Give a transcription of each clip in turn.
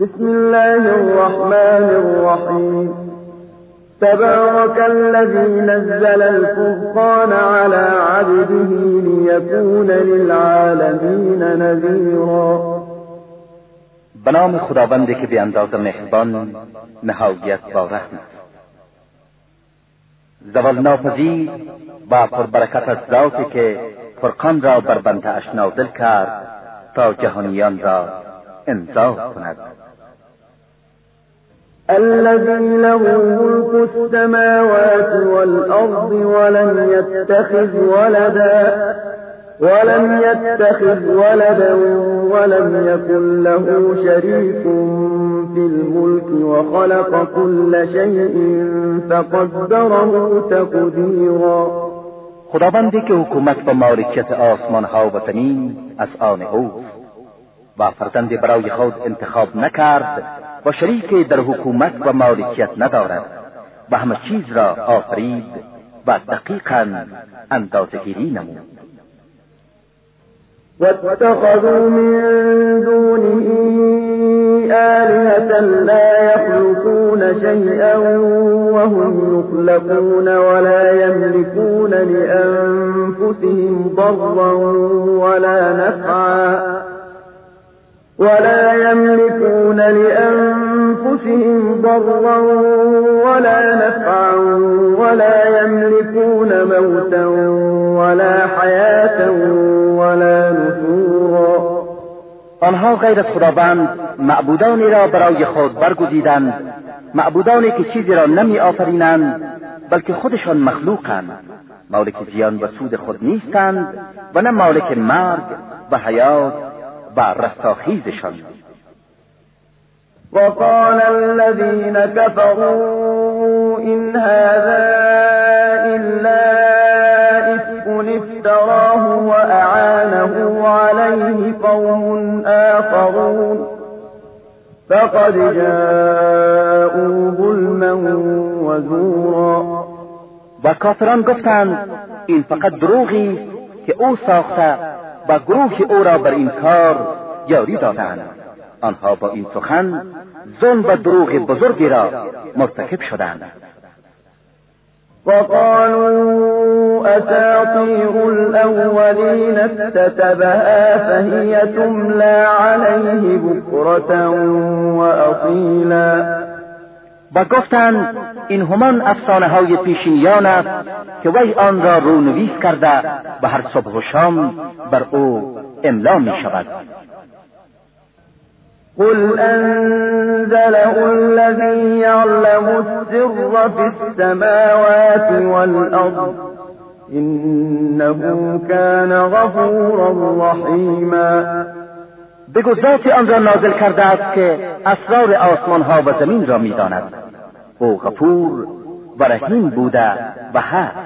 بسم الله الرحمن الرحيم. تبارك الذي نزل الفرقان على عبده ليكون للعالمين نذيرا. به نام خداوندی که به اندازه مهربان نهایت با رحم زوال ناپذیر و پربرکت از ذاتی که فرقان را بر بنده اش نازل کرد تا جهانیان را انذار کند. الذي له ملك السماوات والأرض ولم يتخذ ولدا ولم يتخذ ولدا ولم يكن له شريك في الملك وخلق كل شيء فقدره تقديرا. خداوندی که حکومت و مالکیت آسمان ها و زمین از آن اوست و فرزندی برای خود انتخاب نکرد و شریکی در حکومت و مالکیت ندارد و همه چیز را آفرید و دقیقا اندازهگیری نمود. واتخذوا من دونه آلهة لا يخلقون شيئا وهم يخلقون ولا يملكون لأنفسهم ضرا ولا نفعا ولا يملكون لأنفسهم ضرا ولا نفعا ولا يملكون موتا ولا حياة ولا نشورا آنها غیر از خداوند معبودانی را برای خود برگزیدند معبودانی که چیزی را نمی آفرینند بلکه خودشان مخلوقند. مالک زیان و سود خود نیستند و نه مالک مرگ و حیات و رستاخیزشان. وقال الذين كفروا إن هذا إلا إفك افتراه وأعانه عليه قوم آخرون. فقد جاءوا ظلما وزورا. و گفتند این فقط دروغی که أو ساخته و گروه أو را بر این کار یاری دادند. آنها با این سخن ظلم و دروغ بزرگی را مرتکب شدند. وقالوا أساطير الأولين اكتتبها فهي تملى عليه بكرة وأصيلا. و گفتند این همان افسانه های پیشینیان است که وی آن را رونویس کرده و هر صبح و شام بر او املا می شود قل أنزله الذي يعلم السر في السماوات والأرض إنه كان غفورا رحيما بگو ذاتی آن را نازل کرده است که اسرار آسمان ها و زمین را می‌داند. او غفور و رحیم بوده و هست.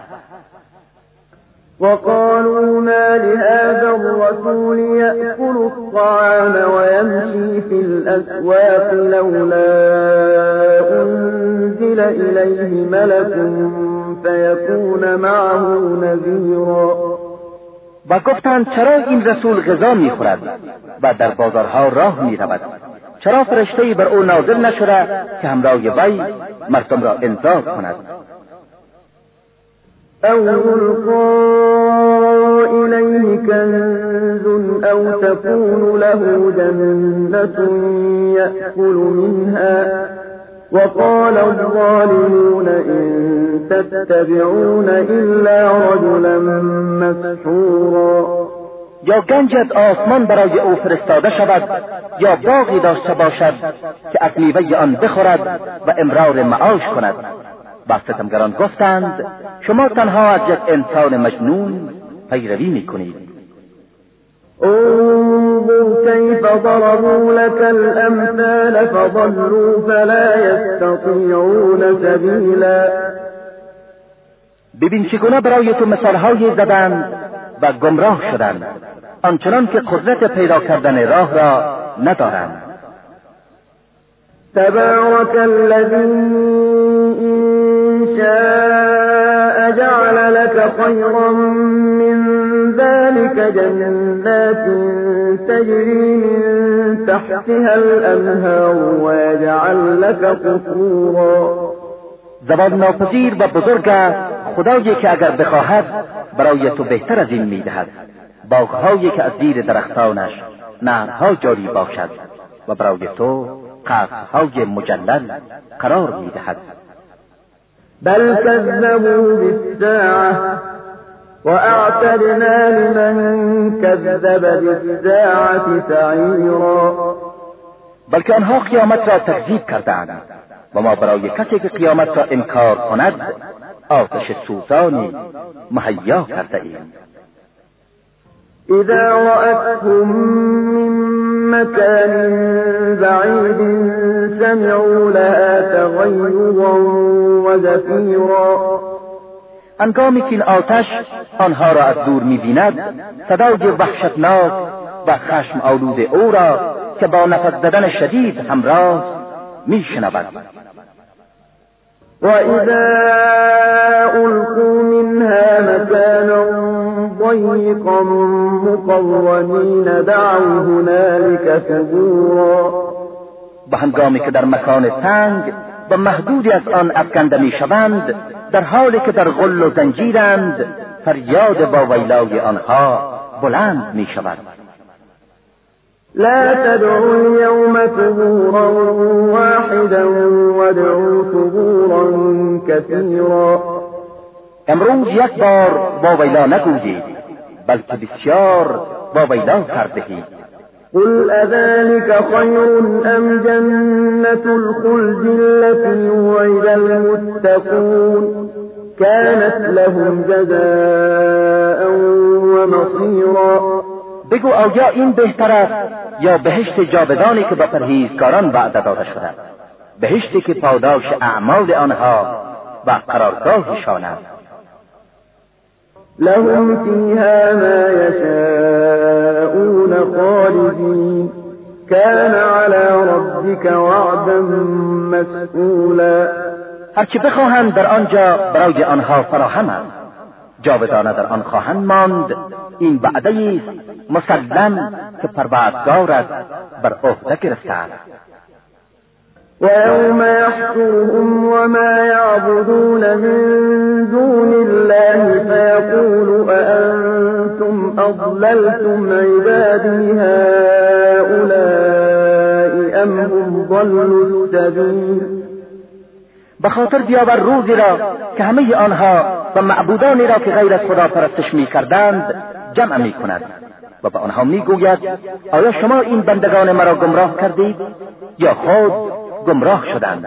وقالوا ما لهذا الرسول يأكل الطعام ويمشي في الأسواق لولا أنزل إليه ملك فيكون معه نذيرا. و گفتند چرا این رسول غذا می‌خورد و در بازارها راه می‌رود؟ چرا فرشته بر او نازل نشده که همراه وی مردم را انذار کند؟ أو يلقى إليه كنز أو تكون له جنة يأكل منها وقال الظالمون إن تتبعون إلا رجلا مسحورا یا گنجت آسمان برای او فرستاده شود یا باغی داشته باشد که از آن بخورد و امرار معاش کند. و ستمگران گفتند شما تنها از یک انسان مجنون پیروی می‌کنید. انظر كيف ضربوا لك الأمثال فضلوا فلا يستطيعون سبيلا ببین چگونه برای تو مثالهایی زدند و گمراه شدند آنچنان که قدرت پیدا کردن راه را ندارند. تبارك الذي إن شاء جعل لك خيرا من ذلك جنات تجري من تحتها الأنهار ويجعل لك قصورا. زبان ناپذیر و بزرگ خدایی که اگر بخواهد برای تو بهتر از این می‌دهد. باغهایی که از زیر درختانش نهرها جاری باشد و برای تو قصرهای مجلل قرار می‌دهد. بل كذبوا بالساعة وأعتدنا لمن كذب بالساعة سعيرا. بلکه آنها قیامت را تکذیب کردند و ما برای کسی که قیامت را انکار کند آتش سوزانی مهیا کرده ایم إذا رأتهم من مكان بعيد سمعوا لها تغيظا وزفيرا. انگامی که این آتش آنها را از دور میبیند صدای وحشتناک و خشم آلود أو را که با نفس زدن شدید همراه میشنود. وإذا ألقوا منها مكانا ضيقا مقرنين دعوا هنالك ثبورا. و هنگامی که در مکان تنگ و محدودی از آن افکنده می‌شوند در حالی که در غل و زنجیرند فریاد با ویلای آنها بلند می شود لا تدعوا اليوم ثبورا واحدا وادعوا ثبورا كثيرا. امروز یک بار با ویلا نگویید. بلکه بسیار با ویلا کردهید قل أذلك خير أم جنة الخلد التي وعد المتقون؟ كانت لهم جزاء ومصيرا. بگو آیا این بهتر است یا بهشت جاودانی که به پرهیزکاران وعده داده شده؟ بهشتی که پاداش اعمال آنها و قرارگاهشان است. لهم فيها ما يشاءون خالدين. كان على ربك وعدا مسئولا هرچه بخواهند در آنجا برای آنها فراهم است جاودانه در آن خواهند ماند. این وعده است مسلم که پروردگارت بر عهده گرفته است ويوم يحشرهم وما يعبدون من دون الله فيقول أأنتم أضللتم عبادي هؤلاء أم هم ضلوا السبيل؟ به خاطر بیاور روزی را که همه آنها و معبودانی را که غیر از خدا پرستش می کردند جمع می کند و به آنها می گوید آیا شما این بندگان مرا گمراه کردید یا خود گمراه شدند؟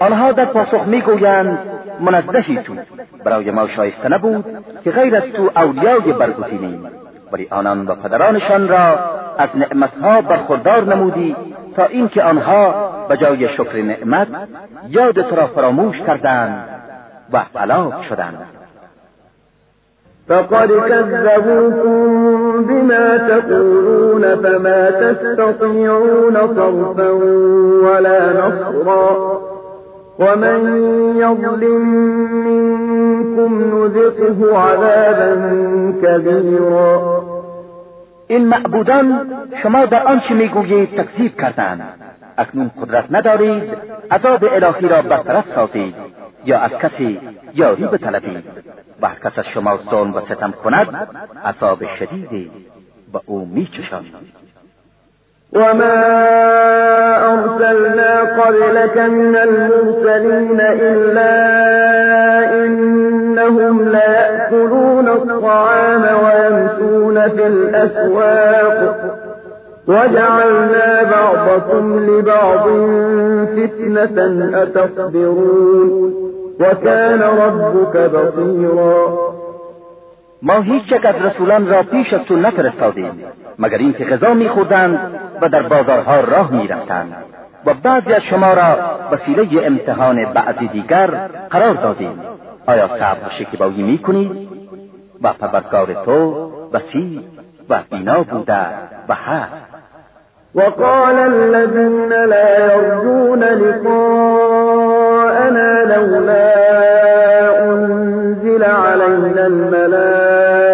آنها در پاسخ می‌گویند منزهی تو برای ما شایسته نبود که غیر از تو اولیای برگزینیم ولی آنان و پدرانشان را از نعمتها برخوردار نمودی تا اینکه آنها به جای شکر نعمت یاد تو را فراموش کردند و هلاک شدند. فقد كذبوكم بما تقولون فما تستطيعون صرفا ولا نصرا. ومن يظلم منكم نذقه عذابا كبيرا. این معبودان شما در آنچه می‌گویید تکذیب کردند. اکنون قدرت ندارید عذاب الهی را برطرف سازید یا از کسی یاری بطلبید. و هر کس از شما ظلم و ستم کند عذاب شدیدی به او میچشانید وما أرسلنا قبلك من المرسلين إلا إنهم ليأكلون الطعام ويمشون في الأسواق وجعلنا بعضكم لبعض فتنة أتصبرون وكان ربك بصيرا ما هیچ یک از رسولان را پیش از تو نفرستادیم مگر اینکه غذا میخوردند و در بازارها راه می‌رفتند و بعضی از شما را وسیله امتحان بعضی دیگر قرار دادیم. آیا صبر و شکیبایی می کنید و پروردگار تو وسیع و بینا بوده و هست. وقال الذين لا يرجون لقاءنا لولا أنزل علينا الملائكة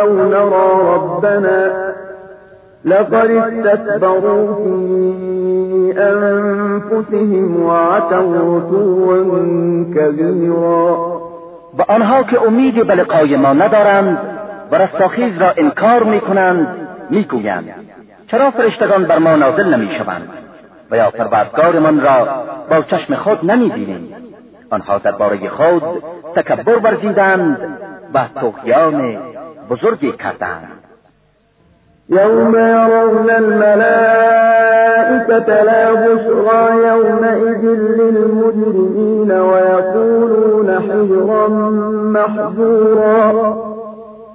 أو نرى ربنا لقد استكبروا في أنفسهم وعتوا عتوا كبيرا. و آنها که امیدی به لقای ما ندارند و رستاخیز را انکار می‌کنند می‌گویند. چرا فرشتگان بر ما نازل نمی‌شوند؟ و یا پروردگارمان را با چشم خود نمی‌بینیم. آنها درباره خود تکبر ورزیدند و تغیان بزرگی کردند. يوم يرون الملائكة لا بشرى يومئذ للمجرمين ويقولون حجرا محجورا.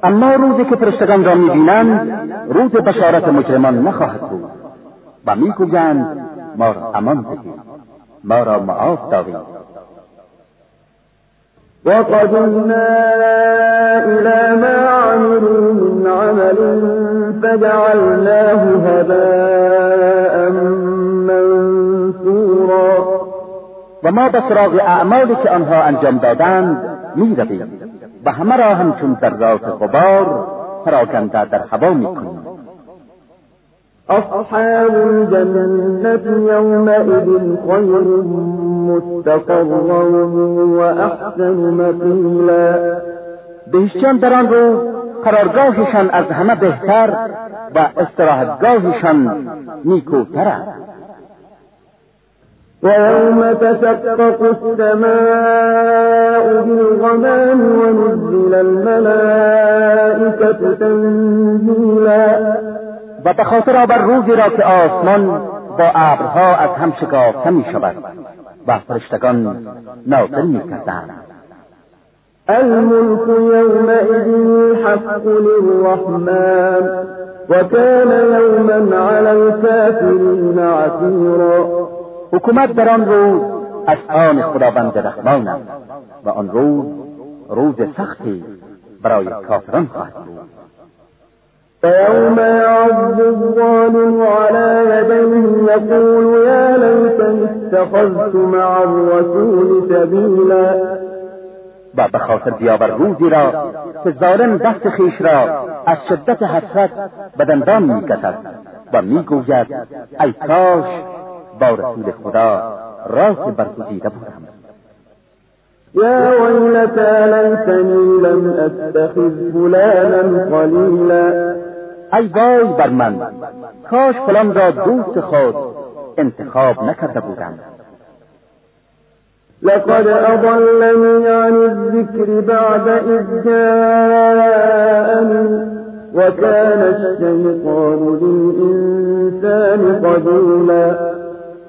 أما روزی که فرشتگان را میبینند روز بشارت مجرمان نخواهد بود. و میگویند ما را أمان بدید ما را معاف دارید وقدمنا إلى ما عملوا فجعلناه هباء منثورا. و ما به سراغ اعمالی که آنها انجام دادند می‌رویم. و همه را همچون ذرات غبار پراکنده در هوا می‌کنیم. أصحاب الجنة يومئذ خير مستقرا وأحسن مقيلا بهشتیان در آن روز قرارگاهشان از همه بهتر و استراحتگاهشان نیکوتر است. ويوم تشقق السماء بالغمام ونزل الملائكة تنزيلا و به خاطر آور روزی را که آسمان با ابرها از هم شکافته می شود و فرشتگان نازل می کردند الملك يومئذ الحق للرحمن وكان يوما على الكافرين عسيرا. حکومت در آن روز از آن خداوند رحمان است و آن روز روز سختی برای کافران خواهد بود. فيوم يعض الظالم على يديه يقول يا ليتني اتخذت مع الرسول سبيلا و به خاطر بیاور روزی را که ظالم دست خیش را از شدت حسرت به دندان می‌کشد و می‌گوید ای کاش با رسول خدا راه برگزیده بودم. يا ويلتى ليتني لم أتخذ فلانا خليلا ای وای بر من کاش فلان را دوست خود انتخاب نکرده بودم. لقد أضلني عن الذكر بعد إذ جاءني وكان الشيطان للإنسان خذولا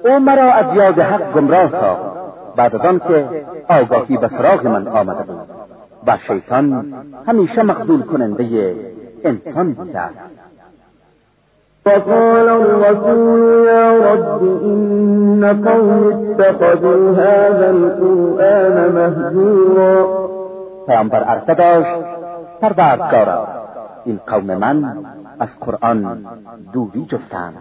او مرا از یاد حق گمراه ساخت بعد از آنکه آگاهی به سراغ من آمده بود و شیطان همیشه مخذول کننده انسان بوده است. فقال الرسول يا رب إن قوم اتخذوا هذا القرآن مهجورا. پیامبر عرضه داشت پروردگارا این قوم من از قرآن دوری جستند.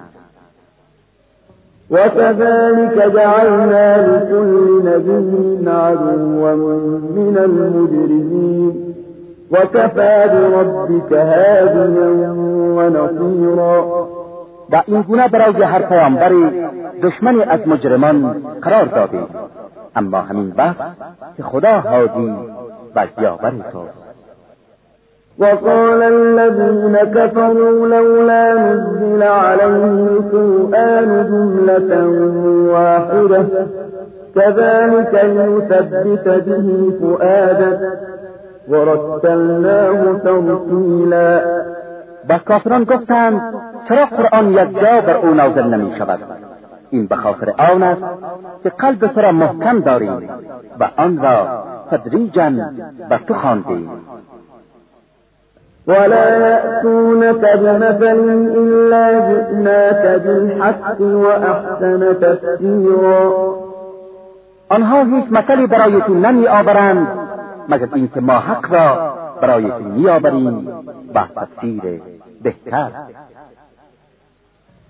وكذلك جعلنا لكل نبي عدوا من المجرمين. وكفى بربك هاديا ونصيرا. و این گونه برای هر پیامبری دشمنی از مجرمان قرار دادیم اما همین وقت که خدا هادی و یاور توست وقال الذين كفروا لولا نزل عليه القرآن جملة واحدة. كذلك لنثبت به فؤادك. ورتلناه ترتیلا و کافران گفتند چرا قرآن یک جا بر او نازل نمی شود این به خاطر آن است که قلب تو را محکم داریم و آن را تدریجا بر تو خواندیم. ولا يأتونك بمثل إلا جئناك بالحق وأحسن تفسيرا. آنها هیچ مثلی برای تو نمی آورند مگر اینکه ما حق را برای تو می آوریم و تفسیر بهتر.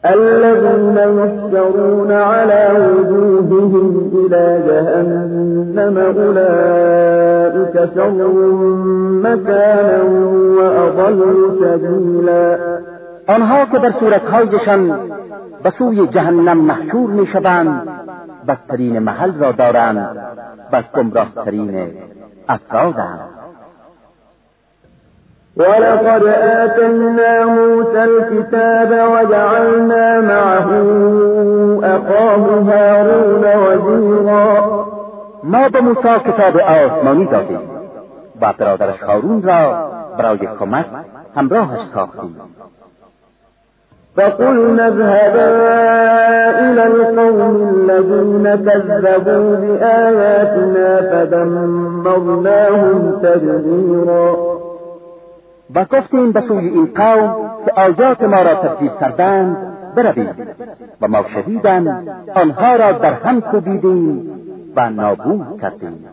الذين يحشرون على وجوههم إلى جهنم أولئك شر مكانا وأضل سبيلا. آنها که در صورتهایشان به سوی جهنم محشور می شوند بدترین محل را دارند و گمراهترین افرادند ولقد آتينا موسى الكتاب وجعلنا معه أخاه هارون وزيرا. ما به موسی کتاب آسمانی دادیم و برادرش هارون را برای کمک همراهش ساختیم. فقلنا اذهبا إلى القوم الذين كذبوا بآياتنا فدمرناهم تدميرا و گفتیم به سوی این قوم که آیات ما را تکذیب کردند بروید و ما شدیدن آنها را در هم کوبیدیم و نابود کردیم.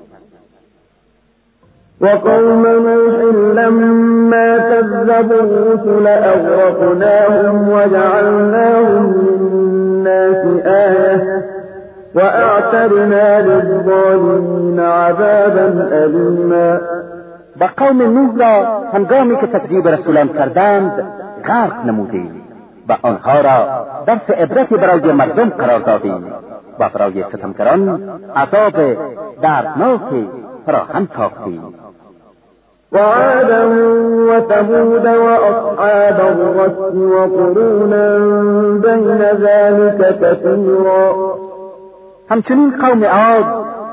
وقوم نوح لما كذبوا الرسل أغرقناهم وجعلناهم للناس آية وأعتدنا للظالمين عذابا أليما. و قوم نوح را هنگامی که تکذیب رسولان کردند غرق نمودیم. و آنها را درس عبرتی برای مردم قرار دادیم و برای ستمگران عذاب دردناک فراهم ساختیم وعادا وثمود وأصحاب الرس وقرونا بين ذلك كثيرا. همچنین قوم عاد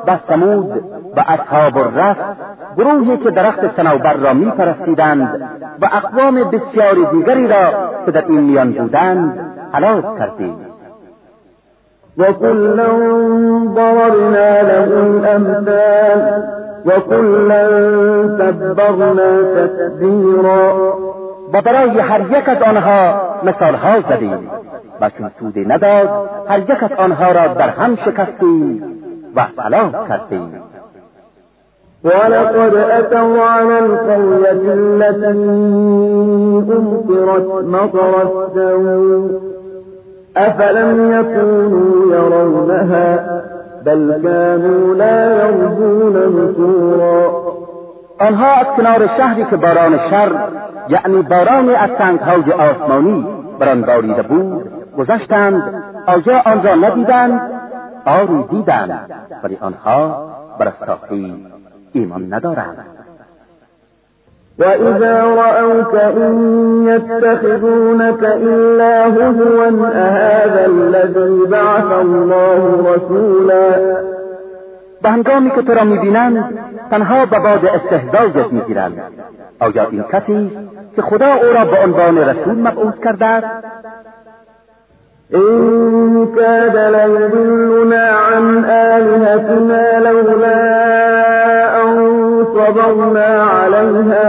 و ثمود و اصحاب الرس گروهی که درخت صنوبر را می پرستیدند و اقوام بسیاری دیگری را که در این میان بودند هلاک کردیم وكلا ضربنا له الأمثال وكلا تبرنا تتبیرا و برای هر یک از آنها مثالها زدیم و چون سودی نداد هر یک از آنها را در هم شکستیم و هلاک کردیم. ولقد أتوا على القرية التي أمطرت مطر السوء أفلم يكونوا يرونها بل كانوا لا يرجون نشورا. آنها از کنار شهری که باران شر یعنی بارانی از سنگهای آسمانی بر آن باریده بود گذشتند. آیا آن را ندیدند آری دیدند ولی آنها بر ایمان ندارند. وإذا رأوك إن يتخذونك إلا هزوا أهذا الذي بعث الله رسولا و هنگامی که تو را میبینند تنها به باد استهزایت میگیرند. آیا این کسی که خدا أو را به عنوان رسول مبعوث کرده است؟ إن كاد ليضلنا عن آلهتنا لولا أن صبرنا عليها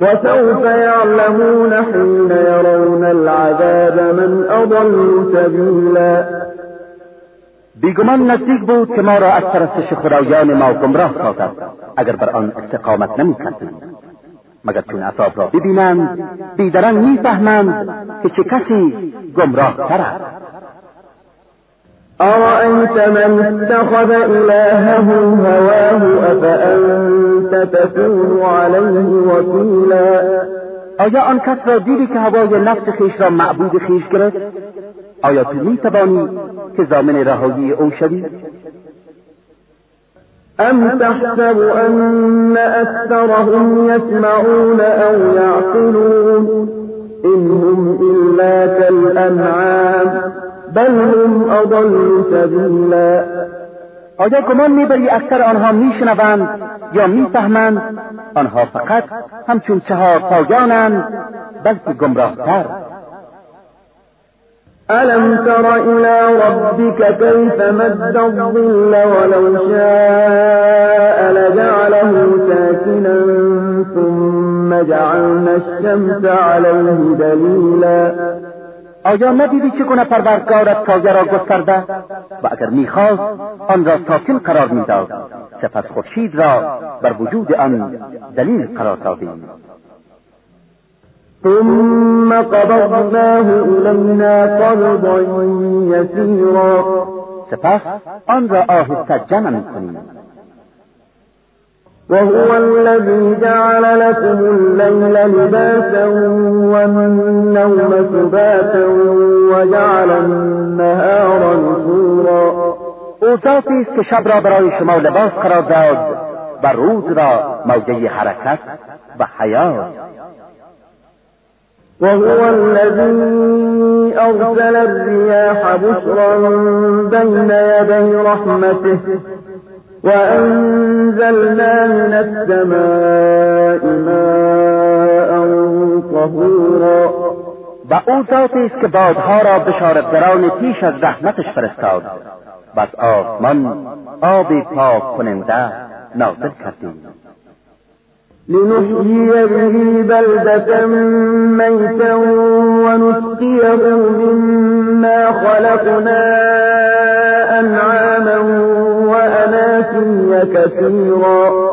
وسوف يعلمون حين يرون العذاب من أضل سبيلا. بیگمان نزدیک بود که ما را از پرستش خدایان ما گمراه سازد اگر بر آن استقامت نمی‌کردیم مگر چون عذاب را ببینند بیدران می‌فهمند که چه کسی گمراه تر است. أرأيت من اتخذ إلهه هواه أفأنت تكون عليه وكيلا؟ آیا آن کس را دیدی که هوای نفس خیش را معبود خیش گرفت؟ آیا تو می توانی که زامن رهایی أو شوی؟ أم تحسب أن أكثرهم يسمعون أو يعقلون؟ إن هم إلا كالأنعام. بل هم أضل سبيلا. آیا گمان میبری اکثر آنها میشنوند یا میفهمند؟ آنها فقط همچون چهار پایانند بلکه گمراهتر. ألم تر إلى ربك كيف مد الظل ولو شاء لجعله ساكنا ثم جعلنا الشمس عليه دلیلا آیا ندیدی چگونه پروردگارت تازه را گسترده و اگر می‌خواست آن را ساکن قرار می‌داد. سپس خورشید را بر وجود آن دلیل قرار دادیم. ثم قبضناه إلينا قبضا يسيرا. سپس آن را آهسته جمع می‌کنیم. وهو الذي جعل لكم الليل لباسا والنوم سباتا وجعل النهار نشورا. أو ذاتی است که شب را برای شما لباس قرار داد و روز را موجه حرکت و حیات وهو الذي أرسل الرياح بشرا بين يدي رحمته وأنزلنا من السماء ماء طهورا. و أو ذاتی است که بادها را بشارتگران پیش از رحمتش فرستاد. و از آسمان آب پاک کننده نازل کردیم. لنحيي به بلدة ميتا ونسقيه مما خلقنا أنعاما كثيرا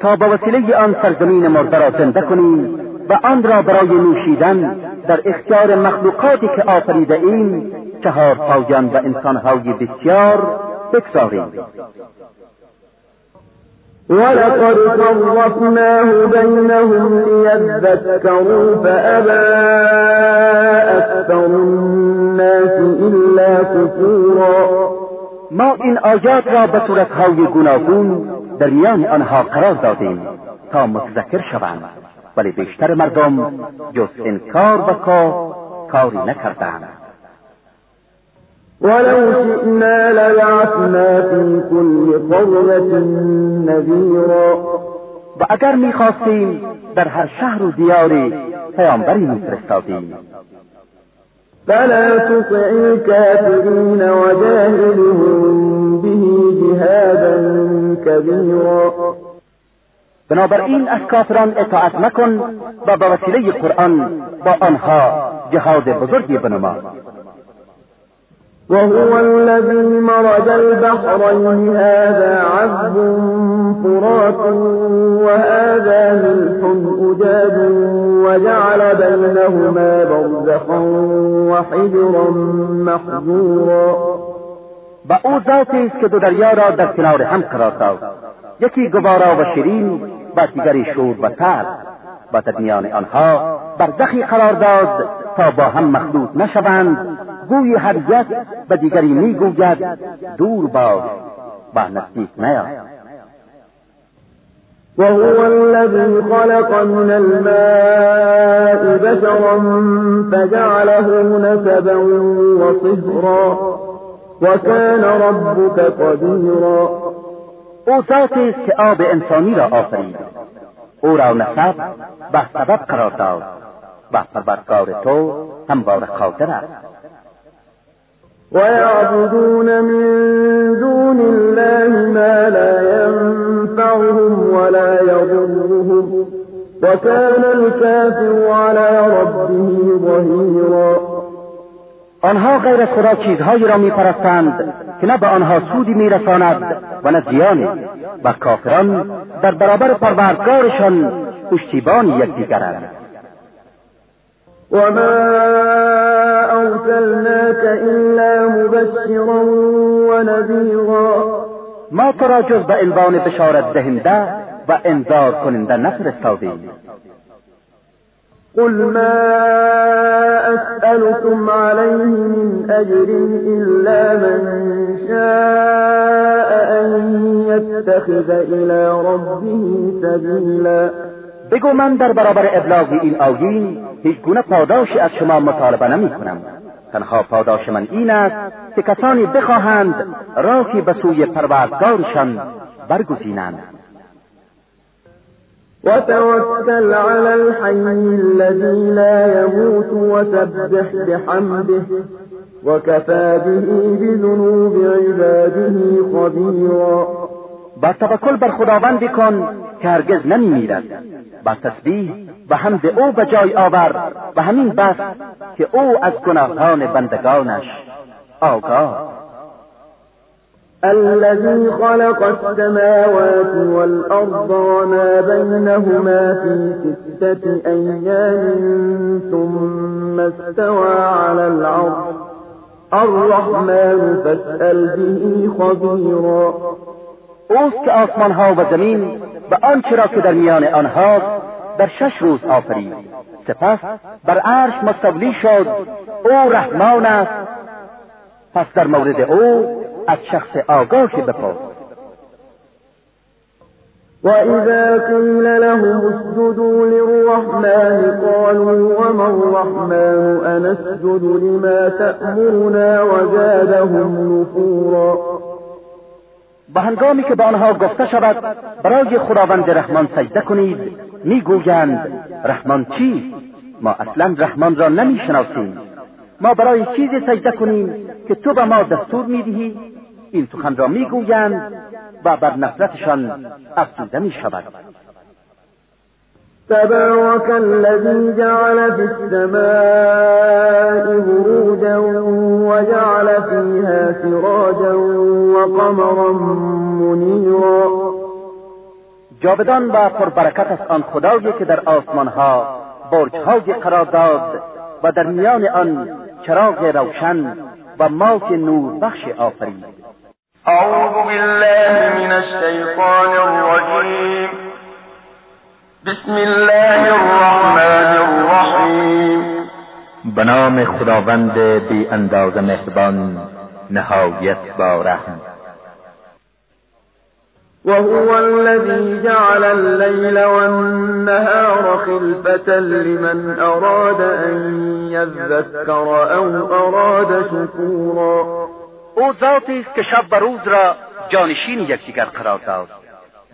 تا با وسیله آن سرزمین مرده را زنده کنیم و آن را برای نوشیدن در اختیار مخلوقاتی که آفریده ایم چهار پایان و انسانهای بسیار بگذاریم. ولقد صرفناه بينهم ليذكروا فأبى أكثر الناس إلا كفورا ما این آیات را به صورتهای گوناگون در میان آنها قرار دادیم تا متذکر شوند. ولی بیشتر مردم جز انکار و کار کاری نکردند. ولو شئنا لبعثنا في كل قرية نذيرا. و اگر می‌خواستیم در هر شهر و دیاری پیامبری میفرستادیم. فلا تطع الكافرين وجاهدهم به جهادا كبيرا. بنابراین از کافران اطاعت مکن و به وسیله قرآن با آنها جهاد بزرگی بنما. وهو الذي مرج البحرين. هذا عذب فرات وهذا ملح أجاج وجعل بينهما برزخا وحجرا محجورا. و أو ذاتی است که دو دریا را در کنار هم قرار داد یکی گوارا و شیرین و دیگری شور و تر و در میان آنها برزخی قرار داد تا با هم مخلوط نشوند. گوی هر یک به دیگری میگوید دور باش و نزدیک نیا وهو الذي خلق من الماء بشرا فجعله نسبا وصهرا وكان ربك قديرا. أو ذاتی است که آب انسانی را آفرید. أو را نسب و سبب قرار داد. و پروردگار تو همواره قادر است. ويعبدون من دون الله ما لا ينفعهم ولا يضرهم. وكان الكافر على ربه ظهيرا. آنها غیر از خدا چیزهایی را میپرستند که نه به آنها سودی میرساند و نه زیانی و کافران در برابر پروردگارشان پشتیبان یکدیگرند وما أرسلناك إلا مبشرا ونذيرا. ما تو را جز به عنوان بشارت دهنده و انذار کننده نفرستادیم قل ما أسألكم عليه من أجر إلا من شاء أن يتخذ إلى ربه سبيلا. بگو من در برابر ابلاغ این آیین هیچ گونه پاداشی از شما مطالبه نمی کنم تنها پاداش من این است که کسانی بخواهند راهی به سوی پروردگارشان برگزینند. وتوكل على الحي الذي لا يموت وسبح بحمده وكفى به بذنوب عباده خبيرا با توکل بر خداوندی کن که هرگز نمی میرد با تسبیح و حمد او به جای آورد و همین بس که او از گناهان بندگانش آگاه. الذي خلق السماوات والأرض وما بينهما في ستة أيام ثم استوى على العرش. الرحمن فاسأل به خبيرا. اوست که آسمان ها و زمین و آنچه را که در میان آنها در شش روز آفرید. سپس بر عرش مستولی شد. او رحمان است. پس در مورد او از شخص آگاهی بپرس. وإذا قيل لهم اسجدوا للرحمن قالوا وما الرحمن أنسجد لما تأمرنا وزادهم نفورا. و هنگامی که به آنها گفته شود برای خداوند رحمان سجده کنید می‌گویند رحمان چی؟ ما اصلا رحمان را نمی‌شناسیم. ما برای چیزی سجده کنیم که تو به ما دستور می‌دهی؟ این سخن را می‌گویند و بر نفرتشان افزوده می شود تبارك الذي جعل في السماء بروجا وجعل فيها سراجا وقمرا منيرا. جاودان و پربرکت است آن خدایی که در آسمانها برجهایی قرار داد و در میان آن چراغ روشن و ماک نور بخش آفرید. أعوذ بالله من الشيطان الرجيم بسم الله الرحمن الرحیم. بنام خداوند بی انداز مهربان نهایت با رحم. وهو الذي جعل الليل والنهار خلفة لمن أراد أن يذكر أو أراد شكورا. او ذاتی است که شب و روز را جانشین یکدیگر قرار داد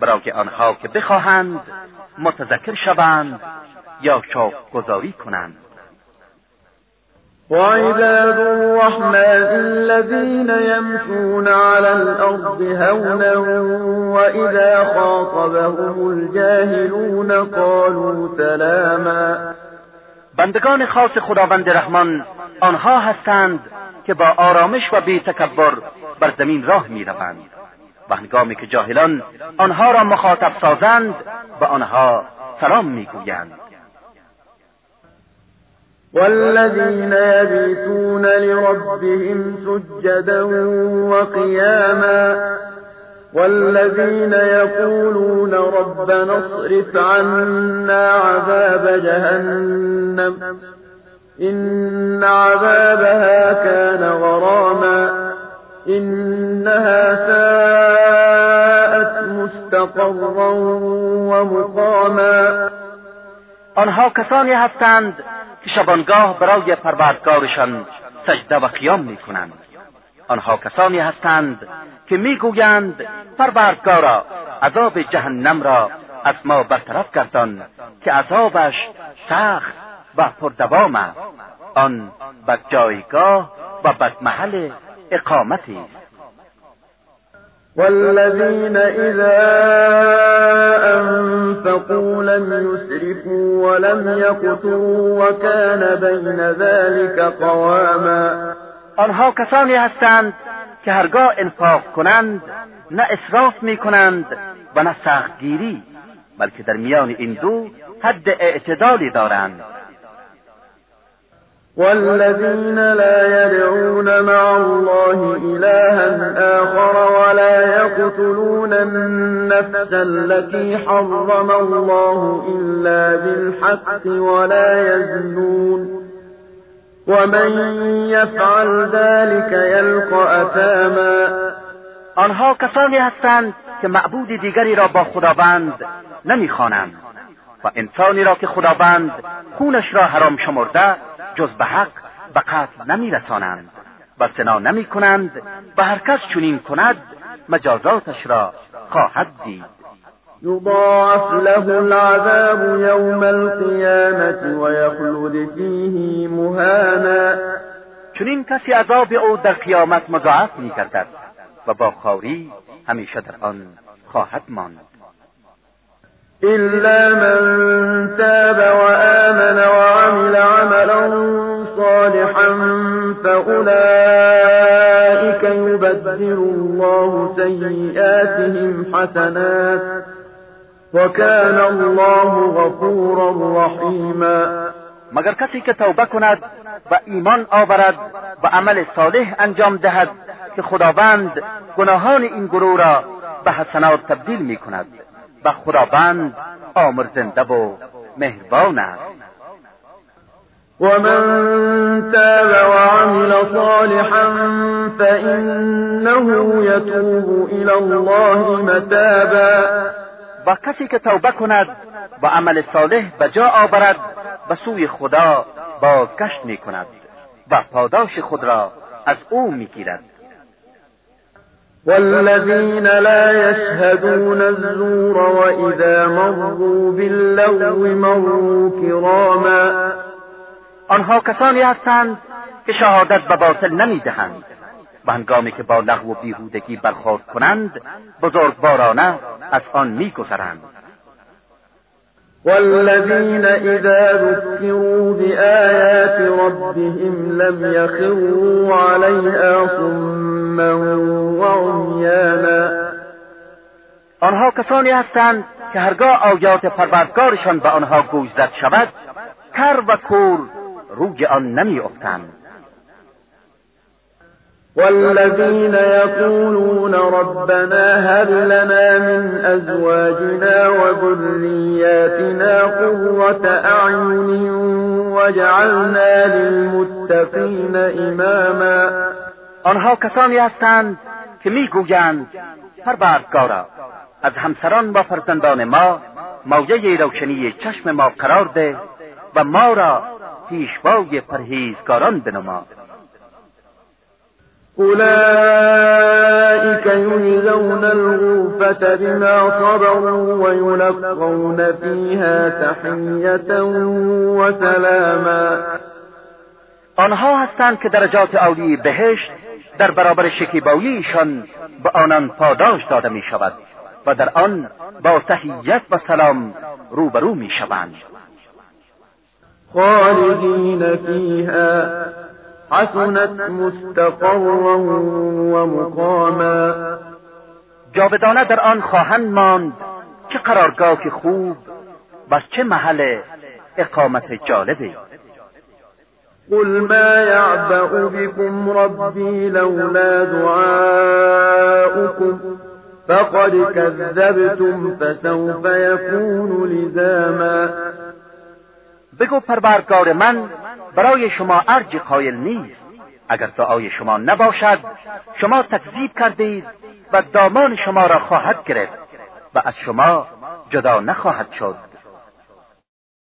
برای آنها که بخواهند متذکر شوند یا شوق گذاری کنند وعباد الرحمن الذين يمشون على الأرض هونا وإذا خاطبهم الجاهلون قالوا سلاما. بندگان خاص خداوند رحمان آنها هستند که با آرامش و بی تکبر بر زمین راه می روند و هنگامی که جاهلان آنها را مخاطب سازند به آنها سلام می‌گویند. والذين يبيتون لربهم سجدا وقياما والذين يقولون ربنا اصرف عنا عذاب جهنم إن عذابها كان غراما إنها ساءت مستقرا ومقاما آنها کسانی هستند که شبانگاه برای پروردگارشان سجده و قیام می کنند آنها کسانی هستند که می‌گویند پروردگارا عذاب جهنم را از ما برطرف گردان که عذابش سخت و پردوام است. آن بد جایگاه و بد محل اقامتی است. والذين إذا أنفقوا لم يسرفوا ولم يقتروا وكان بين ذلك قواما. آنها کسانی هستند که هرگاه انفاق کنند نه اصراف می کنند و نه سختگیری بلکه در میان این دو حد اعتدالی دارند. والذين لا يدعون مع الله إلها يقتلون النفس التي حرم الله إلا بالحق ولا يزنون ومن يفعل ذلك يلقى أثاما آنها کسانی هستند که معبود دیگری را با خداوند نمی‌خوانند و انسانی را که خداوند خونش را حرام شمرده جز به حق به قتل نمیرسانند و سنا نمی کنند و هر کس چنین کند مجازاتش را خواهد دید. یضاعف له العذاب یوم القیامت و یخلد فیه مهانا. چنین کسی عذاب او در قیامت مضاعف می و با خاری همیشه در آن خواهد ماند. إلا من تاب وآمن وعمل عملا صالحا فأولئك يبدل الله سيئاتهم حسنات وكان الله غفورا رحیما مگر کسی که توبه کند و ایمان آورد و عمل صالح انجام دهد که خداوند گناهان این گروه را به حسنات تبدیل می کند و خداوند آمرزنده و مهربان است. ومن تاب وعمل صالحا فإنه يتوب إلى الله متابا و کسی که توبه کند و عمل صالح به جا آورد به سوی خدا بازگشت می کند و پاداش خود را از او می‌گیرد. والذین لا يشهدون الزور وإذا مروا باللغو مروا كراما آنها کسانی هستند که شهادت به باطل نمی‌دهند و هنگامی که با لغو و بیهودگی برخورد کنند بزرگوارانه از آن میگذرند. والذين إذا ذكروا بآيات ربهم لم يخروا عليها صما وعميانا آنها کسانی هستند که هرگاه آیات پروردگارشان به آنها گوشزد شود کر و کور روی آن نمیافتند والذين يقولون ربنا هب لنا من أزواجنا وذرياتنا قرة أعين وجعلنا للمتقين إماما آنها کسانی هستند که می‌گویند پروردگارا از همسران و فرزندان ما موجه روشنی چشم ما قرار ده و ما را پیشوای پرهیزگاران بنما أولئك يجزون الغرفة بما صبروا ويلقون فيها تحية وسلاما آنها هستند که درجات عالی بهشت در برابر شکیباییشان به آنان پاداش داده می شود و در آن با تحیت و سلام روبرو می شوند خالدین فیها حسنت مستقرا و مقاما جاودانه در آن خواهند ماند. چه قرارگاه خوب. و چه محل اقامت جالبی. قل ما يعبأ بكم ربي لولا دعاؤكم. فقد كذبتم فسوف يكون لزاما. بگو پروردگار من برای شما ارج قایل نیست. اگر دعای شما نباشد شما تکذیب کردید و دامان شما را خواهد گرفت و از شما جدا نخواهد شد.